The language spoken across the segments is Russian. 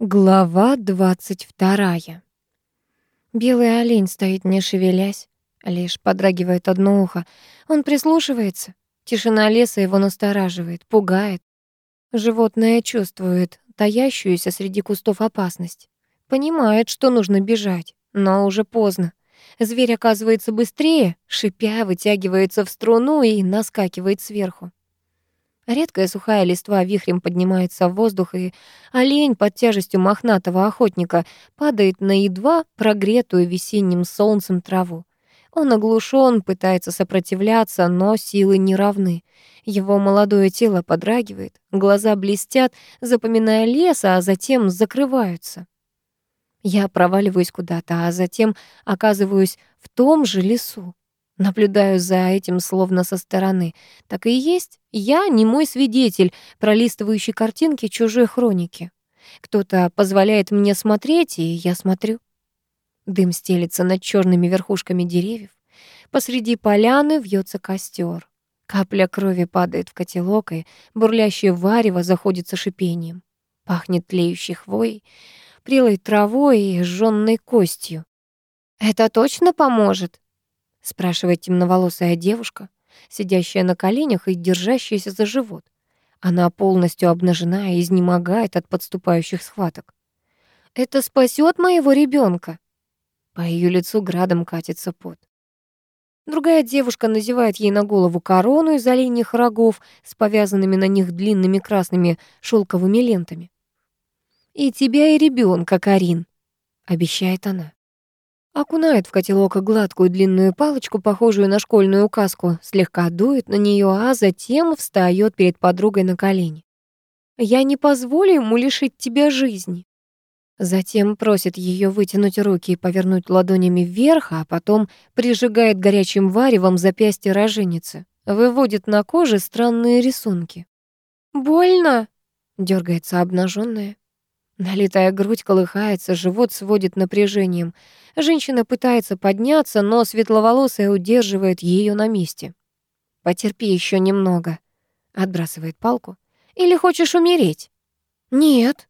Глава двадцать вторая. Белый олень стоит, не шевелясь, лишь подрагивает одно ухо. Он прислушивается. Тишина леса его настораживает, пугает. Животное чувствует таящуюся среди кустов опасность. Понимает, что нужно бежать, но уже поздно. Зверь оказывается быстрее, шипя, вытягивается в струну и наскакивает сверху. Редкая сухая листва вихрем поднимается в воздух, и олень под тяжестью мохнатого охотника падает на едва прогретую весенним солнцем траву. Он оглушен, пытается сопротивляться, но силы не равны. Его молодое тело подрагивает, глаза блестят, запоминая лес, а затем закрываются. Я проваливаюсь куда-то, а затем оказываюсь в том же лесу. Наблюдаю за этим словно со стороны. Так и есть. Я не мой свидетель, пролистывающий картинки чужой хроники. Кто-то позволяет мне смотреть, и я смотрю. Дым стелится над черными верхушками деревьев. Посреди поляны вьется костер. Капля крови падает в котелок, и бурлящее варево заходится шипением. Пахнет тлеющей хвоей, прелой травой и жжённой костью. «Это точно поможет?» Спрашивает темноволосая девушка, сидящая на коленях и держащаяся за живот. Она полностью обнажена и изнемогает от подступающих схваток. «Это спасет моего ребенка. По ее лицу градом катится пот. Другая девушка надевает ей на голову корону из оленьих рогов с повязанными на них длинными красными шелковыми лентами. «И тебя, и ребенка, Карин», — обещает она. Окунает в котелок гладкую длинную палочку, похожую на школьную указку, слегка дует на нее, а затем встает перед подругой на колени. «Я не позволю ему лишить тебя жизни». Затем просит ее вытянуть руки и повернуть ладонями вверх, а потом прижигает горячим варевом запястье роженицы. Выводит на коже странные рисунки. «Больно?» — дергается обнаженная. Налитая грудь колыхается, живот сводит напряжением. Женщина пытается подняться, но светловолосая удерживает ее на месте. «Потерпи еще немного», — отбрасывает палку. «Или хочешь умереть?» «Нет».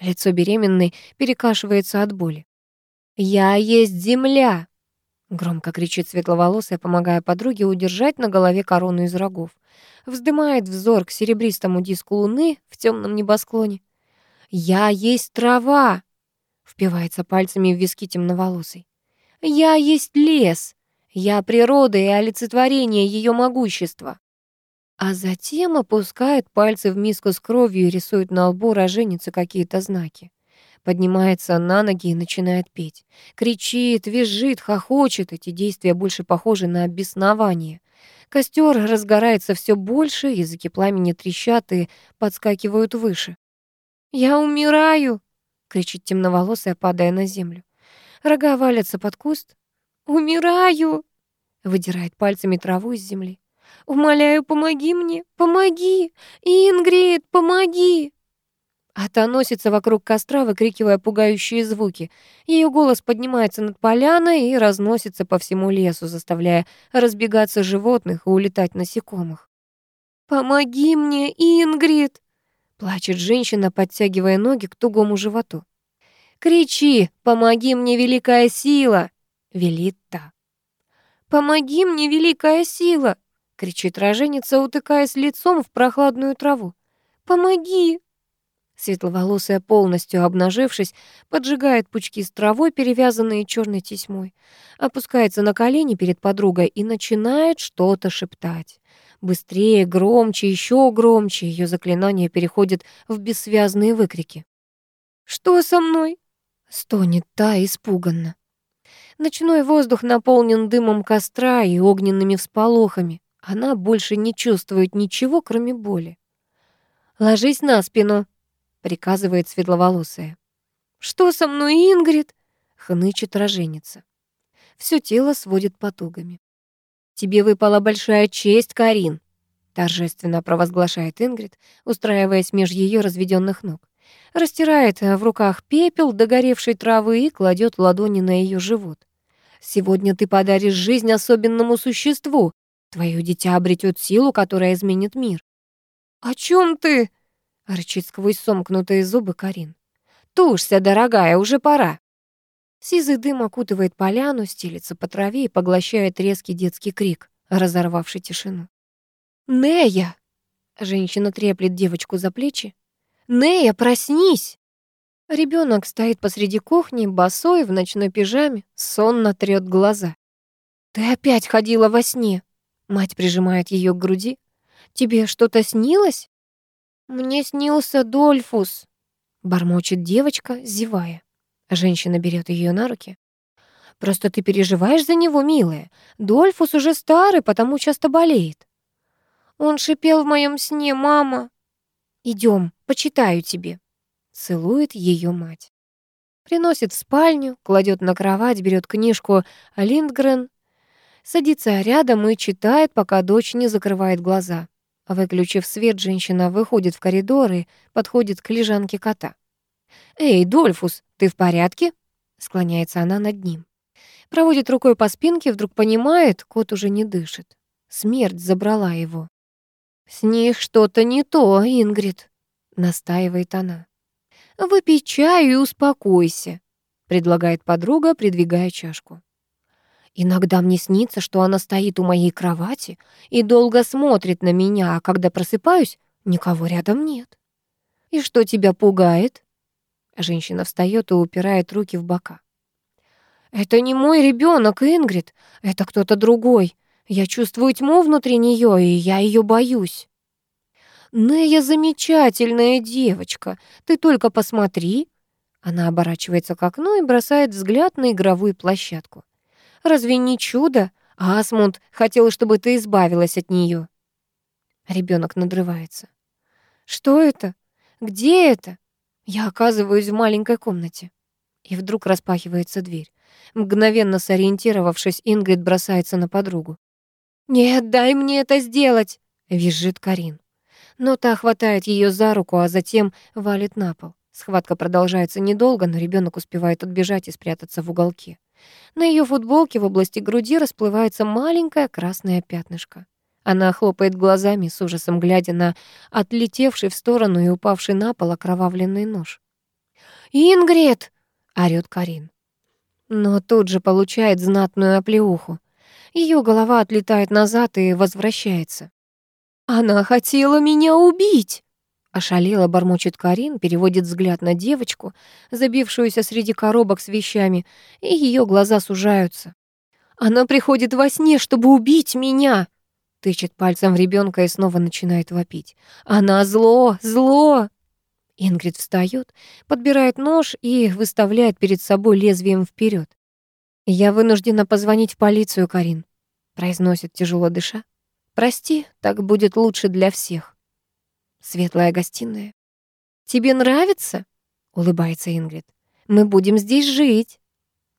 Лицо беременной перекашивается от боли. «Я есть земля!» Громко кричит светловолосая, помогая подруге удержать на голове корону из рогов. Вздымает взор к серебристому диску луны в темном небосклоне. «Я есть трава!» Впивается пальцами в виски темноволосый. «Я есть лес! Я природа и олицетворение ее могущества!» А затем опускает пальцы в миску с кровью и рисует на лбу роженицы какие-то знаки. Поднимается на ноги и начинает петь. Кричит, визжит, хохочет. Эти действия больше похожи на беснование. Костер разгорается все больше, языки пламени трещат и подскакивают выше. «Я умираю!» — кричит темноволосая, падая на землю. Рога валятся под куст. «Умираю!» — выдирает пальцами траву из земли. «Умоляю, помоги мне! Помоги! Ингрид, помоги!» А та носится вокруг костра, выкрикивая пугающие звуки. Ее голос поднимается над поляной и разносится по всему лесу, заставляя разбегаться животных и улетать насекомых. «Помоги мне, Ингрид!» Плачет женщина, подтягивая ноги к тугому животу. «Кричи! Помоги мне, великая сила!» — велит та. «Помоги мне, великая сила!» — кричит роженица, утыкаясь лицом в прохладную траву. «Помоги!» Светловолосая, полностью обнажившись, поджигает пучки с травой, перевязанные черной тесьмой, опускается на колени перед подругой и начинает что-то шептать. Быстрее, громче, еще громче. Ее заклинание переходит в бессвязные выкрики. «Что со мной?» — стонет та испуганно. Ночной воздух наполнен дымом костра и огненными всполохами. Она больше не чувствует ничего, кроме боли. «Ложись на спину», — приказывает светловолосая. «Что со мной, Ингрид?» — хнычет роженица. Всё тело сводит потугами. «Тебе выпала большая честь, Карин», — торжественно провозглашает Ингрид, устраиваясь меж ее разведенных ног. Растирает в руках пепел догоревшей травы и кладет ладони на ее живот. «Сегодня ты подаришь жизнь особенному существу. Твое дитя обретет силу, которая изменит мир». «О чем ты?» — рычит сквозь сомкнутые зубы Карин. Тушься, дорогая, уже пора. Сизый дым окутывает поляну, стелится по траве и поглощает резкий детский крик, разорвавший тишину. «Нея!» — женщина треплет девочку за плечи. «Нея, проснись!» Ребенок стоит посреди кухни, босой, в ночной пижаме, сонно трёт глаза. «Ты опять ходила во сне!» Мать прижимает ее к груди. «Тебе что-то снилось?» «Мне снился Дольфус», — бормочет девочка, зевая. Женщина берет ее на руки. «Просто ты переживаешь за него, милая. Дольфус уже старый, потому часто болеет». «Он шипел в моем сне, мама». Идем, почитаю тебе». Целует ее мать. Приносит в спальню, кладет на кровать, берет книжку Линдгрен, садится рядом и читает, пока дочь не закрывает глаза. Выключив свет, женщина выходит в коридор и подходит к лежанке кота. «Эй, Дольфус, ты в порядке?» Склоняется она над ним. Проводит рукой по спинке, вдруг понимает, кот уже не дышит. Смерть забрала его. «С них что-то не то, Ингрид», — настаивает она. «Выпей чаю и успокойся», — предлагает подруга, придвигая чашку. «Иногда мне снится, что она стоит у моей кровати и долго смотрит на меня, а когда просыпаюсь, никого рядом нет». «И что тебя пугает?» Женщина встает и упирает руки в бока. «Это не мой ребенок, Ингрид, это кто-то другой. Я чувствую тьму внутри нее, и я ее боюсь». «Нея замечательная девочка, ты только посмотри». Она оборачивается к окну и бросает взгляд на игровую площадку. «Разве не чудо? Асмунд хотел, чтобы ты избавилась от нее. Ребенок надрывается. «Что это? Где это?» Я оказываюсь в маленькой комнате. И вдруг распахивается дверь. Мгновенно сориентировавшись, Ингрид бросается на подругу. «Нет, дай мне это сделать!» — визжит Карин. Но та хватает ее за руку, а затем валит на пол. Схватка продолжается недолго, но ребенок успевает отбежать и спрятаться в уголке. На ее футболке в области груди расплывается маленькое красное пятнышко. Она хлопает глазами, с ужасом глядя на отлетевший в сторону и упавший на пол окровавленный нож. «Ингрид!» — орёт Карин. Но тут же получает знатную оплеуху. Ее голова отлетает назад и возвращается. «Она хотела меня убить!» Ошалела, бормочет Карин, переводит взгляд на девочку, забившуюся среди коробок с вещами, и ее глаза сужаются. «Она приходит во сне, чтобы убить меня!» Тычет пальцем в ребенка и снова начинает вопить. «Она зло! Зло!» Ингрид встает, подбирает нож и выставляет перед собой лезвием вперед. «Я вынуждена позвонить в полицию, Карин», — произносит тяжело дыша. «Прости, так будет лучше для всех». Светлая гостиная. «Тебе нравится?» — улыбается Ингрид. «Мы будем здесь жить».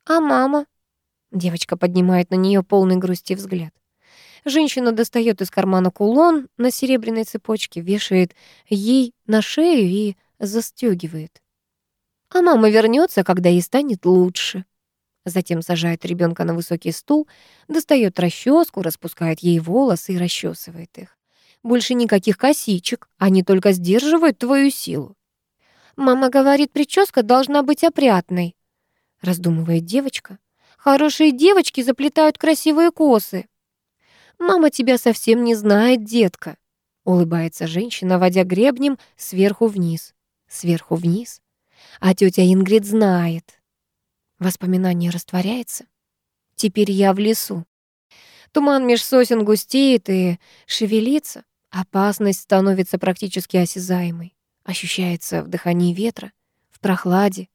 «А мама?» Девочка поднимает на нее полный грусти взгляд. Женщина достает из кармана кулон на серебряной цепочке, вешает ей на шею и застегивает. А мама вернется, когда ей станет лучше. Затем сажает ребенка на высокий стул, достает расческу, распускает ей волосы и расчесывает их. Больше никаких косичек, они только сдерживают твою силу. «Мама говорит, прическа должна быть опрятной», — раздумывает девочка. «Хорошие девочки заплетают красивые косы». «Мама тебя совсем не знает, детка», — улыбается женщина, водя гребнем сверху вниз. Сверху вниз. А тетя Ингрид знает. Воспоминание растворяется. Теперь я в лесу. Туман меж сосен густеет и шевелится. Опасность становится практически осязаемой. Ощущается в дыхании ветра, в прохладе,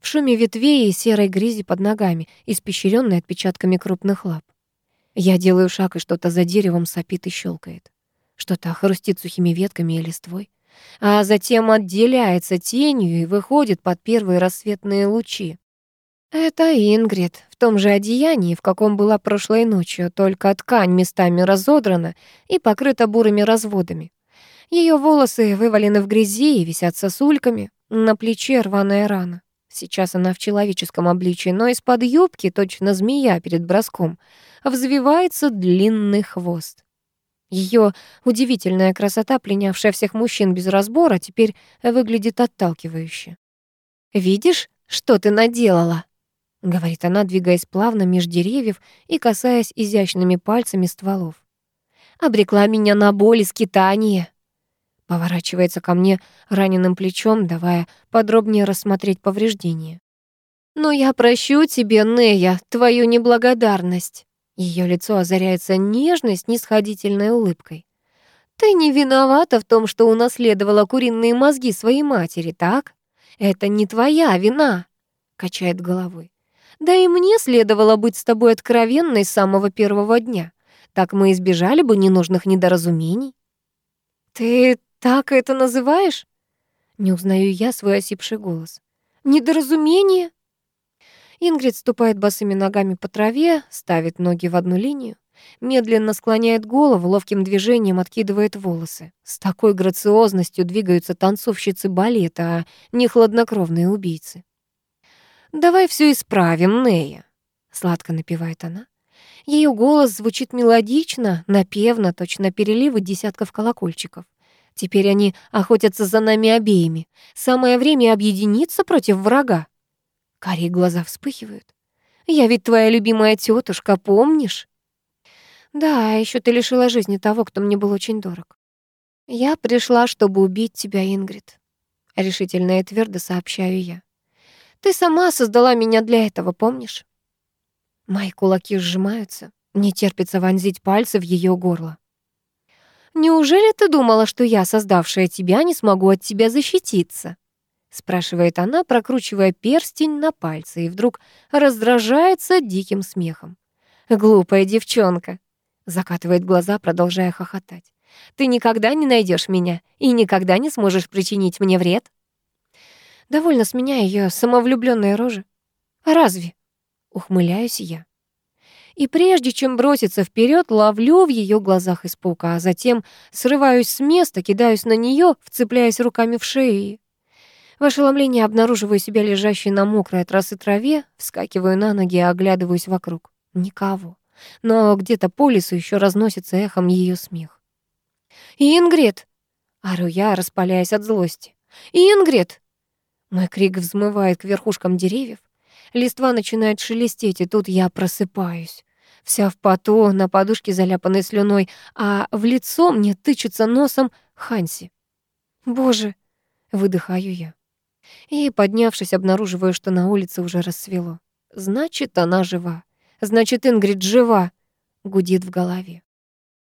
в шуме ветвей и серой грязи под ногами, испещренной отпечатками крупных лап. Я делаю шаг, и что-то за деревом сопит и щелкает. Что-то хрустит сухими ветками и листвой, а затем отделяется тенью и выходит под первые рассветные лучи. Это Ингрид в том же одеянии, в каком была прошлой ночью, только ткань местами разодрана и покрыта бурыми разводами. Ее волосы вывалены в грязи и висят сосульками, на плече рваная рана. Сейчас она в человеческом обличии, но из-под юбки, точно змея перед броском, взвивается длинный хвост. Ее удивительная красота, пленявшая всех мужчин без разбора, теперь выглядит отталкивающе. «Видишь, что ты наделала?» — говорит она, двигаясь плавно меж деревьев и касаясь изящными пальцами стволов. «Обрекла меня на боль и скитание». Поворачивается ко мне раненым плечом, давая подробнее рассмотреть повреждения. «Но я прощу тебе, Нея, твою неблагодарность». Ее лицо озаряется нежной, снисходительной улыбкой. «Ты не виновата в том, что унаследовала куриные мозги своей матери, так? Это не твоя вина», — качает головой. «Да и мне следовало быть с тобой откровенной с самого первого дня. Так мы избежали бы ненужных недоразумений». «Ты так это называешь?» Не узнаю я свой осипший голос. «Недоразумение?» Ингрид ступает босыми ногами по траве, ставит ноги в одну линию, медленно склоняет голову, ловким движением откидывает волосы. С такой грациозностью двигаются танцовщицы балета, а не хладнокровные убийцы. «Давай все исправим, Нея», — сладко напевает она. Ее голос звучит мелодично, напевно, точно переливы десятков колокольчиков. Теперь они охотятся за нами обеими. Самое время объединиться против врага. Карие глаза вспыхивают. «Я ведь твоя любимая тетушка, помнишь?» «Да, еще ты лишила жизни того, кто мне был очень дорог». «Я пришла, чтобы убить тебя, Ингрид», — решительно и твердо сообщаю я. «Ты сама создала меня для этого, помнишь?» Мои кулаки сжимаются, не терпится вонзить пальцы в ее горло. «Неужели ты думала, что я, создавшая тебя, не смогу от тебя защититься?» спрашивает она, прокручивая перстень на пальце, и вдруг раздражается диким смехом. «Глупая девчонка!» закатывает глаза, продолжая хохотать. «Ты никогда не найдешь меня и никогда не сможешь причинить мне вред?» Довольно с меня ее самовлюбленная рожа. «Разве?» — ухмыляюсь я. И прежде чем броситься вперед, ловлю в ее глазах испуг, а затем срываюсь с места, кидаюсь на нее, вцепляясь руками в шею в ошеломлении обнаруживаю себя лежащей на мокрой от росы траве, вскакиваю на ноги и оглядываюсь вокруг. Никого. Но где-то по лесу еще разносится эхом ее смех. «Ингрид!» — ору я, распаляясь от злости. «Ингрид!» Мой крик взмывает к верхушкам деревьев. Листва начинает шелестеть, и тут я просыпаюсь. Вся в поту, на подушке заляпанной слюной, а в лицо мне тычется носом Ханси. «Боже!» — выдыхаю я. И, поднявшись, обнаруживаю, что на улице уже рассвело. Значит, она жива. Значит, Ингрид жива, гудит в голове.